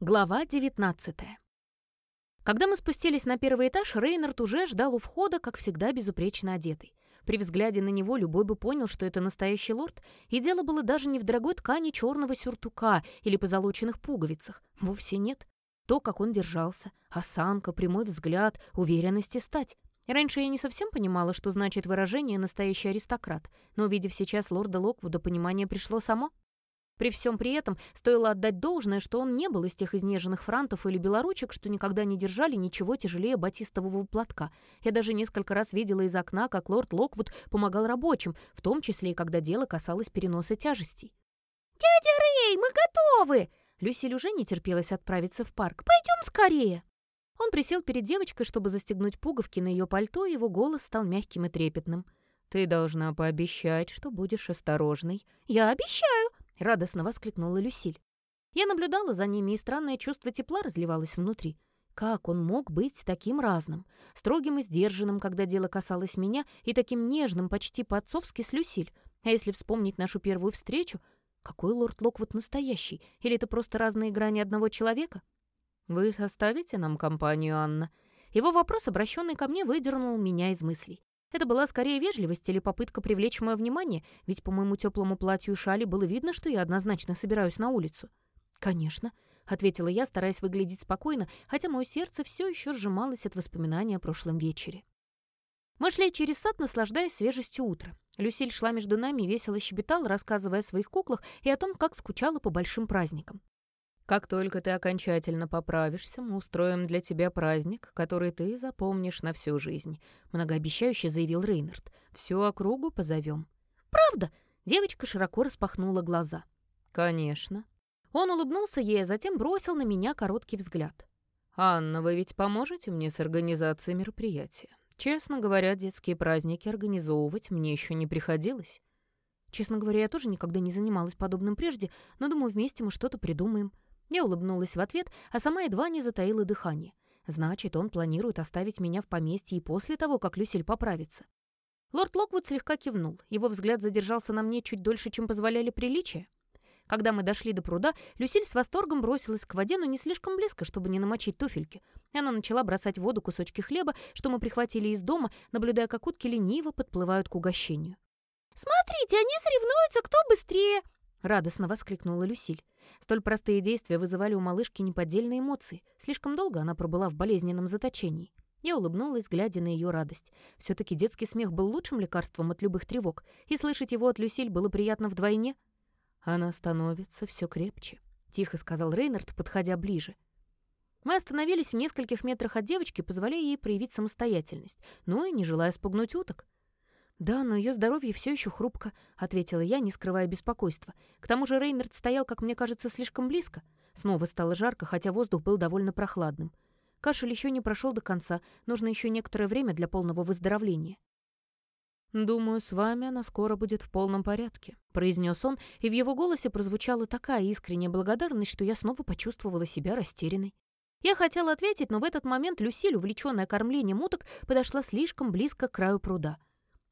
Глава 19 Когда мы спустились на первый этаж, Рейнард уже ждал у входа, как всегда, безупречно одетый. При взгляде на него любой бы понял, что это настоящий лорд, и дело было даже не в дорогой ткани черного сюртука или позолоченных пуговицах. Вовсе нет. То, как он держался, осанка, прямой взгляд, уверенность и стать. Раньше я не совсем понимала, что значит выражение «настоящий аристократ», но, увидев сейчас лорда Локвуда, понимание пришло само. При всем при этом стоило отдать должное, что он не был из тех изнеженных франтов или белоручек, что никогда не держали ничего тяжелее батистового платка. Я даже несколько раз видела из окна, как лорд Локвуд помогал рабочим, в том числе и когда дело касалось переноса тяжестей. «Дядя Рэй, мы готовы!» Люсиль уже не терпелась отправиться в парк. «Пойдем скорее!» Он присел перед девочкой, чтобы застегнуть пуговки на ее пальто, и его голос стал мягким и трепетным. «Ты должна пообещать, что будешь осторожной». «Я обещаю!» — радостно воскликнула Люсиль. Я наблюдала за ними, и странное чувство тепла разливалось внутри. Как он мог быть таким разным? Строгим и сдержанным, когда дело касалось меня, и таким нежным, почти по-отцовски с Люсиль. А если вспомнить нашу первую встречу, какой лорд Локвуд настоящий? Или это просто разные грани одного человека? «Вы составите нам компанию, Анна?» Его вопрос, обращенный ко мне, выдернул меня из мыслей. Это была скорее вежливость или попытка привлечь мое внимание, ведь по моему теплому платью и шали было видно, что я однозначно собираюсь на улицу. «Конечно», — ответила я, стараясь выглядеть спокойно, хотя мое сердце все еще сжималось от воспоминания о прошлом вечере. Мы шли через сад, наслаждаясь свежестью утра. Люсиль шла между нами и весело щебетала, рассказывая о своих куклах и о том, как скучала по большим праздникам. Как только ты окончательно поправишься, мы устроим для тебя праздник, который ты запомнишь на всю жизнь», — многообещающе заявил Рейнард. «Всю округу позовем». «Правда?» — девочка широко распахнула глаза. «Конечно». Он улыбнулся ей, а затем бросил на меня короткий взгляд. «Анна, вы ведь поможете мне с организацией мероприятия? Честно говоря, детские праздники организовывать мне еще не приходилось». Честно говоря, я тоже никогда не занималась подобным прежде, но думаю, вместе мы что-то придумаем. Я улыбнулась в ответ, а сама едва не затаила дыхание. Значит, он планирует оставить меня в поместье и после того, как Люсиль поправится. Лорд Локвуд слегка кивнул. Его взгляд задержался на мне чуть дольше, чем позволяли приличия. Когда мы дошли до пруда, Люсиль с восторгом бросилась к воде, но не слишком близко, чтобы не намочить туфельки. Она начала бросать в воду кусочки хлеба, что мы прихватили из дома, наблюдая, как утки лениво подплывают к угощению. «Смотрите, они соревнуются, кто быстрее!» — радостно воскликнула Люсиль. Столь простые действия вызывали у малышки неподдельные эмоции. Слишком долго она пробыла в болезненном заточении. Я улыбнулась, глядя на ее радость. все таки детский смех был лучшим лекарством от любых тревог, и слышать его от Люсиль было приятно вдвойне. «Она становится все крепче», — тихо сказал Рейнард, подходя ближе. Мы остановились в нескольких метрах от девочки, позволяя ей проявить самостоятельность, но и не желая спугнуть уток. «Да, но ее здоровье все еще хрупко», — ответила я, не скрывая беспокойства. К тому же Рейнард стоял, как мне кажется, слишком близко. Снова стало жарко, хотя воздух был довольно прохладным. Кашель еще не прошел до конца, нужно еще некоторое время для полного выздоровления. «Думаю, с вами она скоро будет в полном порядке», — произнес он, и в его голосе прозвучала такая искренняя благодарность, что я снова почувствовала себя растерянной. Я хотела ответить, но в этот момент Люсиль, увлеченная кормлением уток, подошла слишком близко к краю пруда —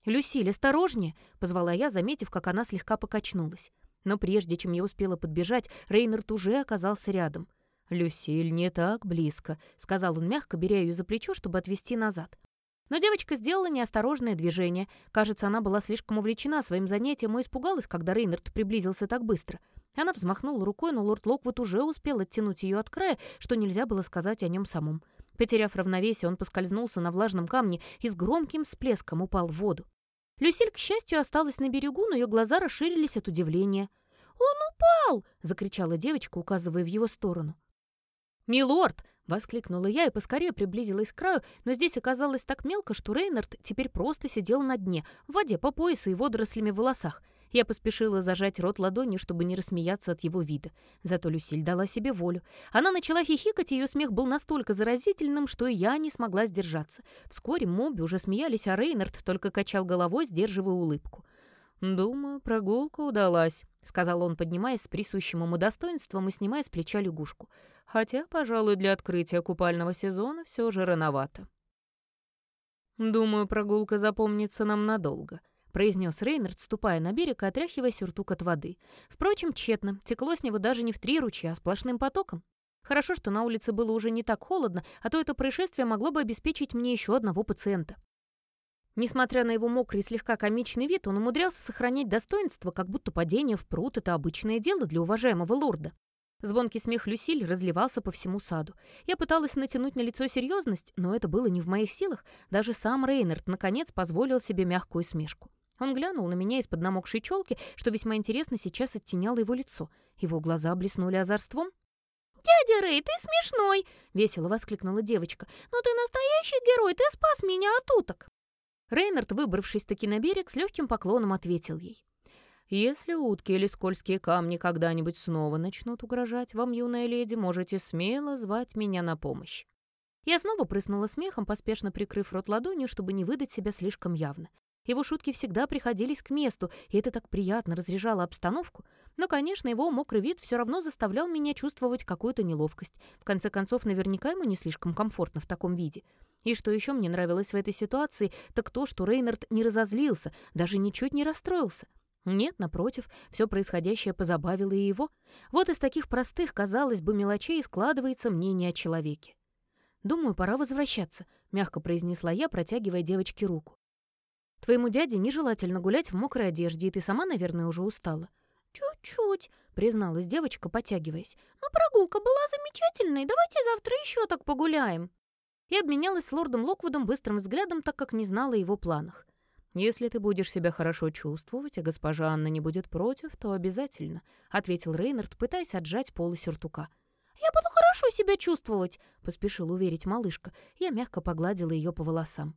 «Люсиль, осторожнее!» — позвала я, заметив, как она слегка покачнулась. Но прежде чем я успела подбежать, Рейнард уже оказался рядом. «Люсиль, не так близко», — сказал он мягко, беря ее за плечо, чтобы отвести назад. Но девочка сделала неосторожное движение. Кажется, она была слишком увлечена своим занятием и испугалась, когда Рейнард приблизился так быстро. Она взмахнула рукой, но лорд Локвуд уже успел оттянуть ее от края, что нельзя было сказать о нем самом. Потеряв равновесие, он поскользнулся на влажном камне и с громким всплеском упал в воду. Люсиль, к счастью, осталась на берегу, но ее глаза расширились от удивления. «Он упал!» — закричала девочка, указывая в его сторону. «Милорд!» — воскликнула я и поскорее приблизилась к краю, но здесь оказалось так мелко, что Рейнард теперь просто сидел на дне, в воде по поясу и водорослями в волосах. Я поспешила зажать рот ладонью, чтобы не рассмеяться от его вида. Зато Люсиль дала себе волю. Она начала хихикать, и ее смех был настолько заразительным, что я не смогла сдержаться. Вскоре Моби уже смеялись, а Рейнард только качал головой, сдерживая улыбку. «Думаю, прогулка удалась», — сказал он, поднимаясь с присущим ему достоинством и снимая с плеча лягушку. «Хотя, пожалуй, для открытия купального сезона все же рановато». «Думаю, прогулка запомнится нам надолго», произнес Рейнард, ступая на берег и отряхивая сюртук от воды. Впрочем, тщетно, текло с него даже не в три ручья, а сплошным потоком. Хорошо, что на улице было уже не так холодно, а то это происшествие могло бы обеспечить мне еще одного пациента. Несмотря на его мокрый и слегка комичный вид, он умудрялся сохранять достоинство, как будто падение в пруд — это обычное дело для уважаемого лорда. Звонкий смех Люсиль разливался по всему саду. Я пыталась натянуть на лицо серьезность, но это было не в моих силах. Даже сам Рейнард, наконец, позволил себе мягкую смешку. Он глянул на меня из-под намокшей челки, что весьма интересно сейчас оттеняло его лицо. Его глаза блеснули озорством. «Дядя Рэй, ты смешной!» — весело воскликнула девочка. «Но ты настоящий герой, ты спас меня от уток!» Рейнард, выбравшись-таки на берег, с легким поклоном ответил ей. «Если утки или скользкие камни когда-нибудь снова начнут угрожать вам, юная леди, можете смело звать меня на помощь». Я снова прыснула смехом, поспешно прикрыв рот ладонью, чтобы не выдать себя слишком явно. Его шутки всегда приходились к месту, и это так приятно разряжало обстановку. Но, конечно, его мокрый вид все равно заставлял меня чувствовать какую-то неловкость. В конце концов, наверняка ему не слишком комфортно в таком виде. И что еще мне нравилось в этой ситуации, так то, что Рейнард не разозлился, даже ничуть не расстроился. Нет, напротив, все происходящее позабавило и его. Вот из таких простых, казалось бы, мелочей складывается мнение о человеке. «Думаю, пора возвращаться», — мягко произнесла я, протягивая девочке руку. «Твоему дяде нежелательно гулять в мокрой одежде, и ты сама, наверное, уже устала». «Чуть-чуть», — призналась девочка, потягиваясь. «Но прогулка была замечательной. Давайте завтра еще так погуляем» и обменялась с лордом Локвудом быстрым взглядом, так как не знала о его планах. «Если ты будешь себя хорошо чувствовать, а госпожа Анна не будет против, то обязательно», — ответил Рейнард, пытаясь отжать полы сюртука. «Я буду хорошо себя чувствовать», — поспешил уверить малышка. Я мягко погладила ее по волосам.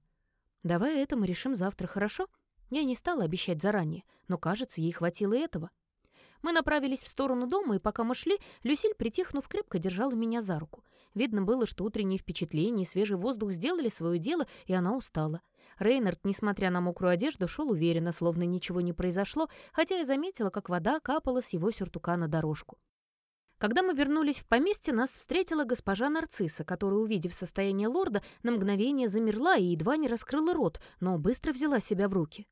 «Давай это мы решим завтра, хорошо?» Я не стала обещать заранее, но, кажется, ей хватило этого. Мы направились в сторону дома, и пока мы шли, Люсиль, притихнув, крепко держала меня за руку. Видно было, что утренние впечатления и свежий воздух сделали свое дело, и она устала. Рейнард, несмотря на мокрую одежду, шел уверенно, словно ничего не произошло, хотя я заметила, как вода капала с его сюртука на дорожку. Когда мы вернулись в поместье, нас встретила госпожа Нарцисса, которая, увидев состояние лорда, на мгновение замерла и едва не раскрыла рот, но быстро взяла себя в руки.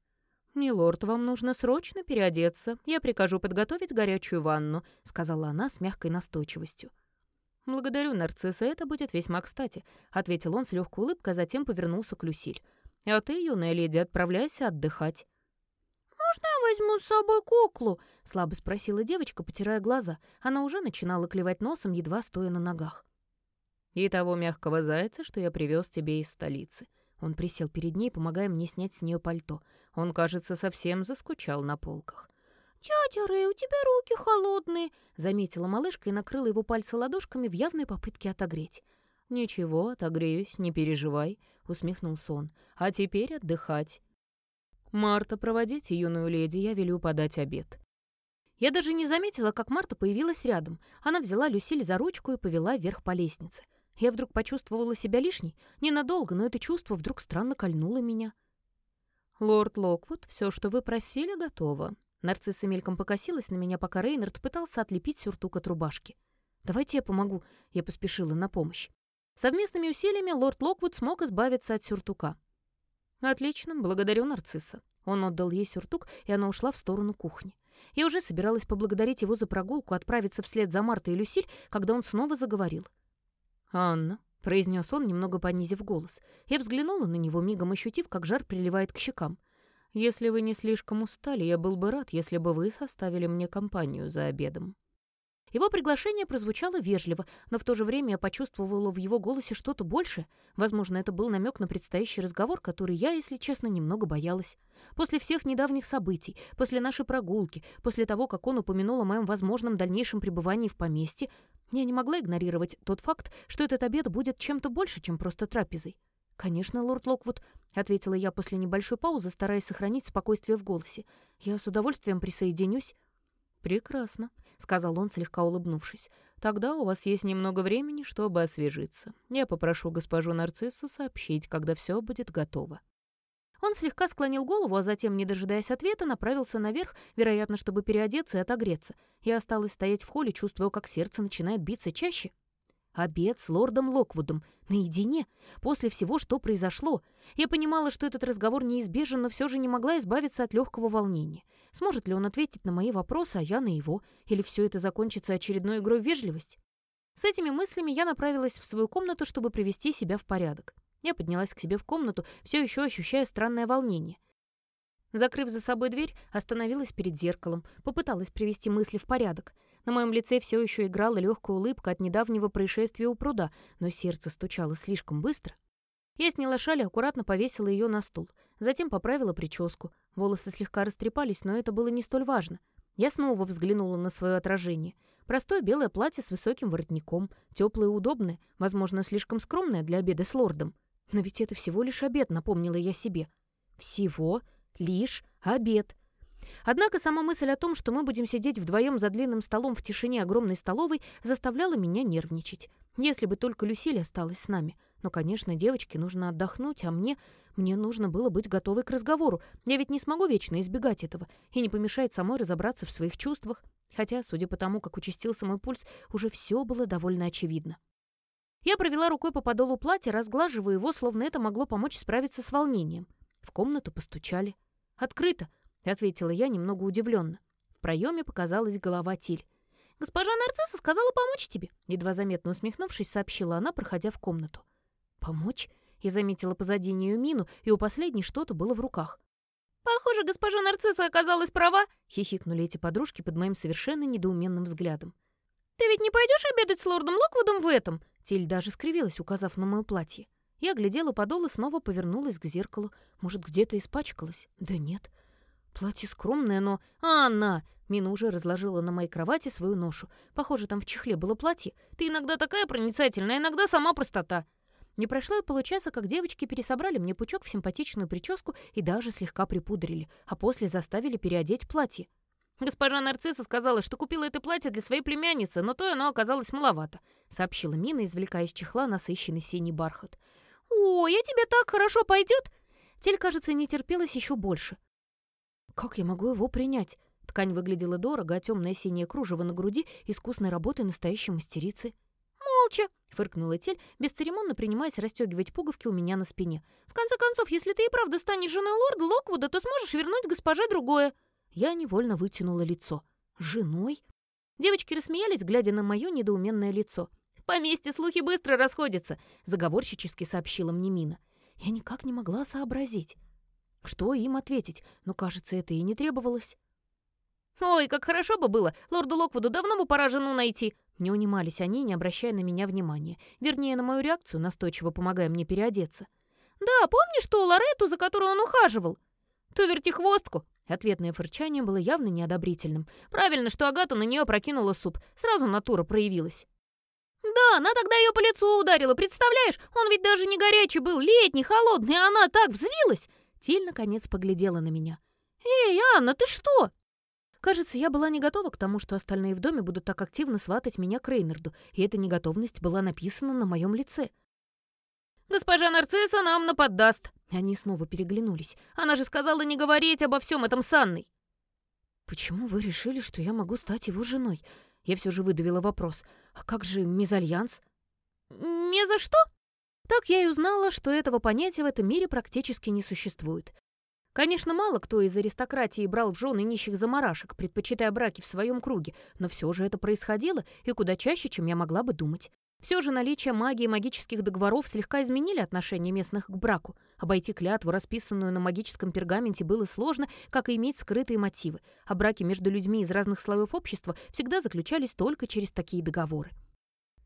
«Милорд, вам нужно срочно переодеться. Я прикажу подготовить горячую ванну», — сказала она с мягкой настойчивостью. «Благодарю, нарцисса, это будет весьма кстати», — ответил он с легкой улыбкой, а затем повернулся к Люсиль. «А ты, юная леди, отправляйся отдыхать». «Можно я возьму с собой куклу?» — слабо спросила девочка, потирая глаза. Она уже начинала клевать носом, едва стоя на ногах. «И того мягкого зайца, что я привез тебе из столицы». Он присел перед ней, помогая мне снять с нее пальто. Он, кажется, совсем заскучал на полках. «Дядя Рэй, у тебя руки холодные», — заметила малышка и накрыла его пальцы ладошками в явной попытке отогреть. «Ничего, отогреюсь, не переживай», — усмехнулся он. «А теперь отдыхать». «Марта, проводите юную леди, я велю подать обед». Я даже не заметила, как Марта появилась рядом. Она взяла Люсиль за ручку и повела вверх по лестнице. Я вдруг почувствовала себя лишней. Ненадолго, но это чувство вдруг странно кольнуло меня. «Лорд Локвуд, все, что вы просили, готово», Нарцисса мельком покосилась на меня, пока Рейнард пытался отлепить сюртук от рубашки. «Давайте я помогу», — я поспешила на помощь. Совместными усилиями лорд Локвуд смог избавиться от сюртука. «Отлично, благодарю нарцисса». Он отдал ей сюртук, и она ушла в сторону кухни. Я уже собиралась поблагодарить его за прогулку, отправиться вслед за Мартой и Люсиль, когда он снова заговорил. «Анна», — произнес он, немного понизив голос. Я взглянула на него, мигом ощутив, как жар приливает к щекам. Если вы не слишком устали, я был бы рад, если бы вы составили мне компанию за обедом». Его приглашение прозвучало вежливо, но в то же время я почувствовала в его голосе что-то большее. Возможно, это был намек на предстоящий разговор, который я, если честно, немного боялась. После всех недавних событий, после нашей прогулки, после того, как он упомянул о моем возможном дальнейшем пребывании в поместье, я не могла игнорировать тот факт, что этот обед будет чем-то больше, чем просто трапезой. «Конечно, лорд Локвуд», — ответила я после небольшой паузы, стараясь сохранить спокойствие в голосе. «Я с удовольствием присоединюсь». «Прекрасно», — сказал он, слегка улыбнувшись. «Тогда у вас есть немного времени, чтобы освежиться. Я попрошу госпожу Нарциссу сообщить, когда все будет готово». Он слегка склонил голову, а затем, не дожидаясь ответа, направился наверх, вероятно, чтобы переодеться и отогреться. Я осталась стоять в холле, чувствуя, как сердце начинает биться чаще. Обед с лордом Локвудом. Наедине. После всего, что произошло. Я понимала, что этот разговор неизбежен, но все же не могла избавиться от легкого волнения. Сможет ли он ответить на мои вопросы, а я на его? Или все это закончится очередной игрой в вежливость? С этими мыслями я направилась в свою комнату, чтобы привести себя в порядок. Я поднялась к себе в комнату, все еще ощущая странное волнение. Закрыв за собой дверь, остановилась перед зеркалом, попыталась привести мысли в порядок. На моем лице все еще играла легкая улыбка от недавнего происшествия у пруда, но сердце стучало слишком быстро. Я сняла шаль и аккуратно повесила ее на стул. Затем поправила прическу. Волосы слегка растрепались, но это было не столь важно. Я снова взглянула на свое отражение. Простое белое платье с высоким воротником, теплое и удобное, возможно, слишком скромное для обеда с лордом. Но ведь это всего лишь обед, напомнила я себе. Всего лишь обед. Однако сама мысль о том, что мы будем сидеть вдвоем за длинным столом в тишине огромной столовой, заставляла меня нервничать. Если бы только Люсиль осталась с нами. Но, конечно, девочке нужно отдохнуть, а мне... Мне нужно было быть готовой к разговору. Я ведь не смогу вечно избегать этого. И не помешает самой разобраться в своих чувствах. Хотя, судя по тому, как участился мой пульс, уже все было довольно очевидно. Я провела рукой по подолу платья, разглаживая его, словно это могло помочь справиться с волнением. В комнату постучали. «Открыто», — ответила я немного удивленно. В проеме показалась голова Тиль. «Госпожа Нарцисса сказала помочь тебе», — едва заметно усмехнувшись, сообщила она, проходя в комнату. «Помочь?» — я заметила позади нее мину, и у последней что-то было в руках. «Похоже, госпожа Нарцисса оказалась права», — хихикнули эти подружки под моим совершенно недоуменным взглядом. «Ты ведь не пойдешь обедать с лордом Локвудом в этом?» Тиль даже скривилась, указав на мое платье. Я глядела подол и снова повернулась к зеркалу. Может, где-то испачкалась? Да нет. Платье скромное, но... «Анна!» Мина уже разложила на моей кровати свою ношу. Похоже, там в чехле было платье. «Ты иногда такая проницательная, иногда сама простота». Не прошло и получаса, как девочки пересобрали мне пучок в симпатичную прическу и даже слегка припудрили, а после заставили переодеть платье. «Госпожа Нарцисса сказала, что купила это платье для своей племянницы, но то оно оказалось маловато», — сообщила Мина, извлекая из чехла насыщенный синий бархат. «О, я тебе так хорошо пойдет!» Тель, кажется, не терпелась еще больше. «Как я могу его принять?» Ткань выглядела дорого, а темное синее кружево на груди искусной работы настоящей мастерицы. «Молча!» — фыркнула Тель, бесцеремонно принимаясь расстегивать пуговки у меня на спине. «В конце концов, если ты и правда станешь женой лорда Локвуда, то сможешь вернуть госпоже другое». Я невольно вытянула лицо. «Женой?» Девочки рассмеялись, глядя на мое недоуменное лицо поместье слухи быстро расходятся», — заговорщически сообщила мне Мина. Я никак не могла сообразить. Что им ответить? Но, кажется, это и не требовалось. «Ой, как хорошо бы было! Лорду Локвуду давно бы пора жену найти!» Не унимались они, не обращая на меня внимания. Вернее, на мою реакцию, настойчиво помогая мне переодеться. «Да, помнишь ту Лорету, за которую он ухаживал?» «Ту вертихвостку!» Ответное фырчание было явно неодобрительным. «Правильно, что Агата на нее прокинула суп. Сразу натура проявилась». «Да, она тогда ее по лицу ударила, представляешь? Он ведь даже не горячий был, летний, холодный, а она так взвилась!» Тиль, наконец, поглядела на меня. «Эй, Анна, ты что?» Кажется, я была не готова к тому, что остальные в доме будут так активно сватать меня к Рейнарду, и эта неготовность была написана на моем лице. «Госпожа Нарцисса нам наподдаст!» Они снова переглянулись. «Она же сказала не говорить обо всем этом с Анной!» «Почему вы решили, что я могу стать его женой?» Я все же выдавила вопрос. «А как же мезальянс?» «Не за что?» Так я и узнала, что этого понятия в этом мире практически не существует. Конечно, мало кто из аристократии брал в жены нищих заморашек, предпочитая браки в своем круге, но все же это происходило, и куда чаще, чем я могла бы думать. Все же наличие магии и магических договоров слегка изменили отношение местных к браку. Обойти клятву, расписанную на магическом пергаменте, было сложно, как и иметь скрытые мотивы, а браки между людьми из разных слоев общества всегда заключались только через такие договоры.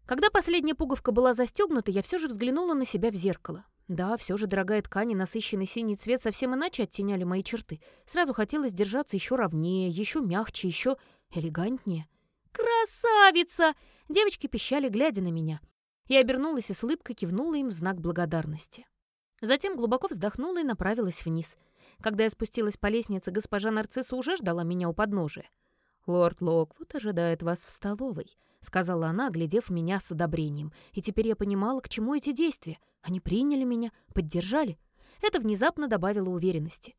Когда последняя пуговка была застегнута, я все же взглянула на себя в зеркало. Да, все же дорогая ткань и насыщенный синий цвет совсем иначе оттеняли мои черты. Сразу хотелось держаться еще ровнее, еще мягче, еще элегантнее. «Красавица!» Девочки пищали, глядя на меня. Я обернулась и с улыбкой кивнула им в знак благодарности. Затем глубоко вздохнула и направилась вниз. Когда я спустилась по лестнице, госпожа Нарцисса уже ждала меня у подножия. «Лорд Локвуд ожидает вас в столовой», — сказала она, оглядев меня с одобрением. И теперь я понимала, к чему эти действия. Они приняли меня, поддержали. Это внезапно добавило уверенности.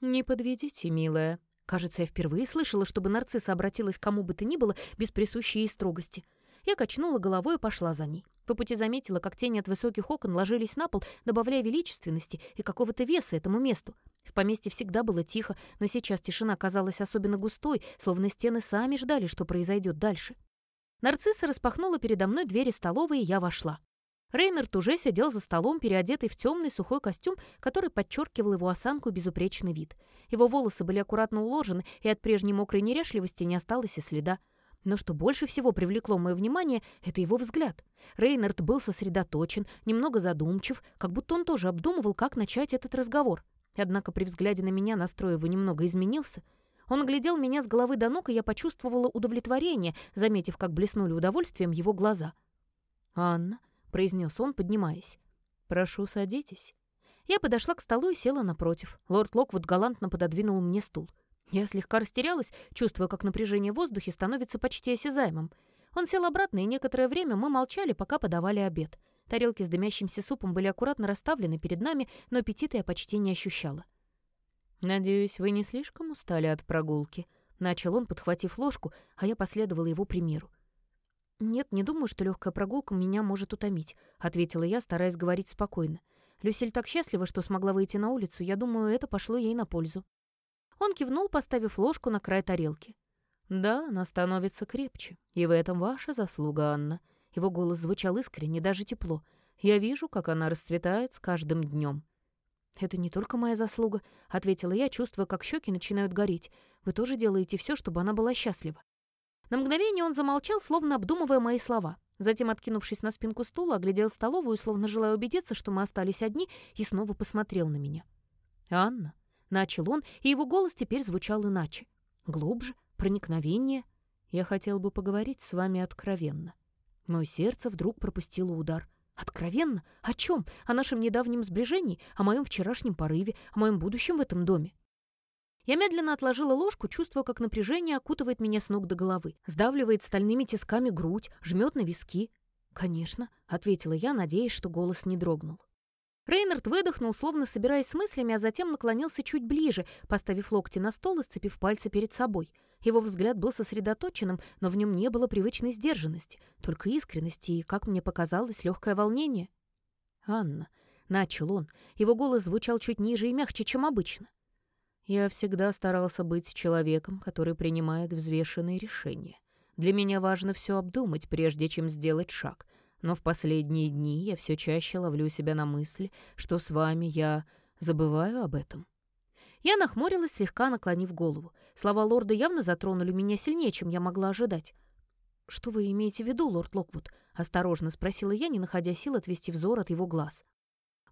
«Не подведите, милая», Кажется, я впервые слышала, чтобы нарцисса обратилась к кому бы то ни было без присущей ей строгости. Я качнула головой и пошла за ней. По пути заметила, как тени от высоких окон ложились на пол, добавляя величественности и какого-то веса этому месту. В поместье всегда было тихо, но сейчас тишина казалась особенно густой, словно стены сами ждали, что произойдет дальше. Нарцисса распахнула передо мной двери столовой, и я вошла. Рейнард уже сидел за столом, переодетый в темный сухой костюм, который подчеркивал его осанку и безупречный вид. Его волосы были аккуратно уложены, и от прежней мокрой неряшливости не осталось и следа. Но что больше всего привлекло мое внимание, это его взгляд. Рейнард был сосредоточен, немного задумчив, как будто он тоже обдумывал, как начать этот разговор. Однако при взгляде на меня настрой его немного изменился. Он оглядел меня с головы до ног, и я почувствовала удовлетворение, заметив, как блеснули удовольствием его глаза. «Анна», произнес он, поднимаясь. «Прошу, садитесь». Я подошла к столу и села напротив. Лорд Локвуд галантно пододвинул мне стул. Я слегка растерялась, чувствуя, как напряжение в воздухе становится почти осязаемым. Он сел обратно, и некоторое время мы молчали, пока подавали обед. Тарелки с дымящимся супом были аккуратно расставлены перед нами, но аппетита я почти не ощущала. «Надеюсь, вы не слишком устали от прогулки?» Начал он, подхватив ложку, а я последовала его примеру. «Нет, не думаю, что легкая прогулка меня может утомить», — ответила я, стараясь говорить спокойно. «Люсиль так счастлива, что смогла выйти на улицу. Я думаю, это пошло ей на пользу». Он кивнул, поставив ложку на край тарелки. «Да, она становится крепче. И в этом ваша заслуга, Анна». Его голос звучал искренне, даже тепло. «Я вижу, как она расцветает с каждым днем. «Это не только моя заслуга», — ответила я, чувствуя, как щеки начинают гореть. «Вы тоже делаете все, чтобы она была счастлива». На мгновение он замолчал, словно обдумывая мои слова. Затем, откинувшись на спинку стула, оглядел столовую, словно желая убедиться, что мы остались одни, и снова посмотрел на меня. «Анна», — начал он, и его голос теперь звучал иначе. Глубже, проникновение. «Я хотел бы поговорить с вами откровенно». Мое сердце вдруг пропустило удар. «Откровенно? О чем? О нашем недавнем сближении? О моем вчерашнем порыве? О моем будущем в этом доме?» Я медленно отложила ложку, чувствуя, как напряжение окутывает меня с ног до головы, сдавливает стальными тисками грудь, жмет на виски. «Конечно», — ответила я, надеясь, что голос не дрогнул. Рейнард выдохнул, словно собираясь с мыслями, а затем наклонился чуть ближе, поставив локти на стол и сцепив пальцы перед собой. Его взгляд был сосредоточенным, но в нем не было привычной сдержанности, только искренности и, как мне показалось, легкое волнение. «Анна», — начал он, его голос звучал чуть ниже и мягче, чем обычно. Я всегда старался быть человеком, который принимает взвешенные решения. Для меня важно все обдумать, прежде чем сделать шаг. Но в последние дни я все чаще ловлю себя на мысли, что с вами я забываю об этом. Я нахмурилась, слегка наклонив голову. Слова лорда явно затронули меня сильнее, чем я могла ожидать. «Что вы имеете в виду, лорд Локвуд?» — осторожно спросила я, не находя сил отвести взор от его глаз.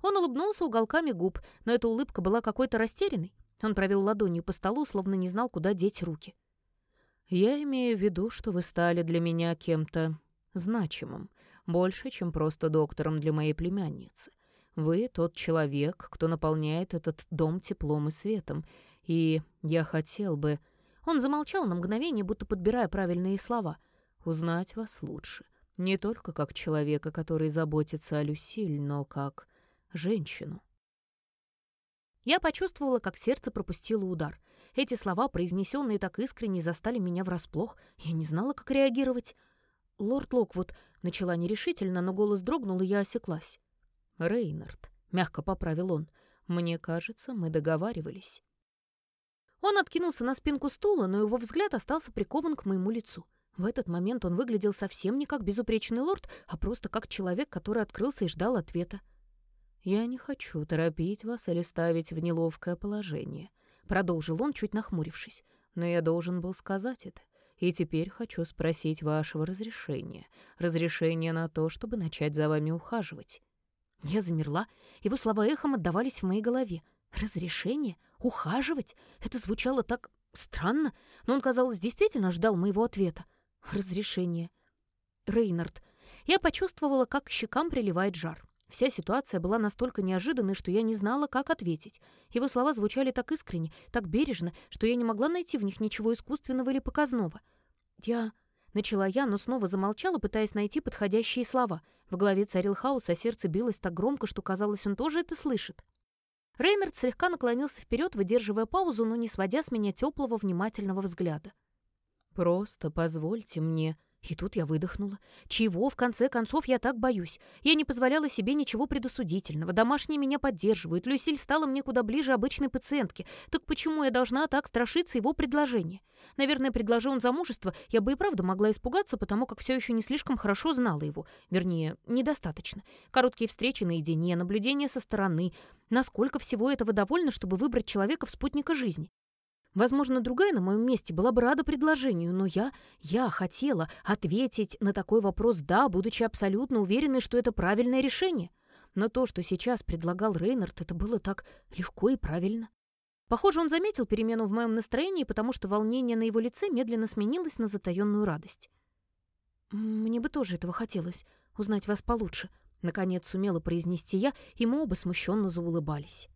Он улыбнулся уголками губ, но эта улыбка была какой-то растерянной. Он провел ладонью по столу, словно не знал, куда деть руки. «Я имею в виду, что вы стали для меня кем-то значимым, больше, чем просто доктором для моей племянницы. Вы тот человек, кто наполняет этот дом теплом и светом, и я хотел бы...» Он замолчал на мгновение, будто подбирая правильные слова. «Узнать вас лучше. Не только как человека, который заботится о Люсиль, но как женщину». Я почувствовала, как сердце пропустило удар. Эти слова, произнесенные так искренне, застали меня врасплох. Я не знала, как реагировать. «Лорд Локвуд», — начала нерешительно, но голос дрогнул, и я осеклась. «Рейнард», — мягко поправил он, — «мне кажется, мы договаривались». Он откинулся на спинку стула, но его взгляд остался прикован к моему лицу. В этот момент он выглядел совсем не как безупречный лорд, а просто как человек, который открылся и ждал ответа. «Я не хочу торопить вас или ставить в неловкое положение», — продолжил он, чуть нахмурившись. «Но я должен был сказать это. И теперь хочу спросить вашего разрешения. Разрешения на то, чтобы начать за вами ухаживать». Я замерла. Его слова эхом отдавались в моей голове. «Разрешение? Ухаживать?» Это звучало так странно, но он, казалось, действительно ждал моего ответа. «Разрешение». «Рейнард». Я почувствовала, как щекам приливает жар. Вся ситуация была настолько неожиданной, что я не знала, как ответить. Его слова звучали так искренне, так бережно, что я не могла найти в них ничего искусственного или показного. «Я...» — начала я, но снова замолчала, пытаясь найти подходящие слова. В голове царил хаос, а сердце билось так громко, что казалось, он тоже это слышит. Рейнард слегка наклонился вперед, выдерживая паузу, но не сводя с меня теплого, внимательного взгляда. «Просто позвольте мне...» И тут я выдохнула. Чего, в конце концов, я так боюсь? Я не позволяла себе ничего предосудительного. Домашние меня поддерживают. Люсиль стала мне куда ближе обычной пациентки. Так почему я должна так страшиться его предложения? Наверное, предложи он замужество, я бы и правда могла испугаться, потому как все еще не слишком хорошо знала его. Вернее, недостаточно. Короткие встречи наедине, наблюдения со стороны. Насколько всего этого довольно, чтобы выбрать человека в спутника жизни? Возможно, другая на моем месте была бы рада предложению, но я, я хотела ответить на такой вопрос «да», будучи абсолютно уверенной, что это правильное решение. Но то, что сейчас предлагал Рейнард, это было так легко и правильно. Похоже, он заметил перемену в моем настроении, потому что волнение на его лице медленно сменилось на затаённую радость. «Мне бы тоже этого хотелось, узнать вас получше», — наконец сумела произнести я, и мы оба смущенно заулыбались.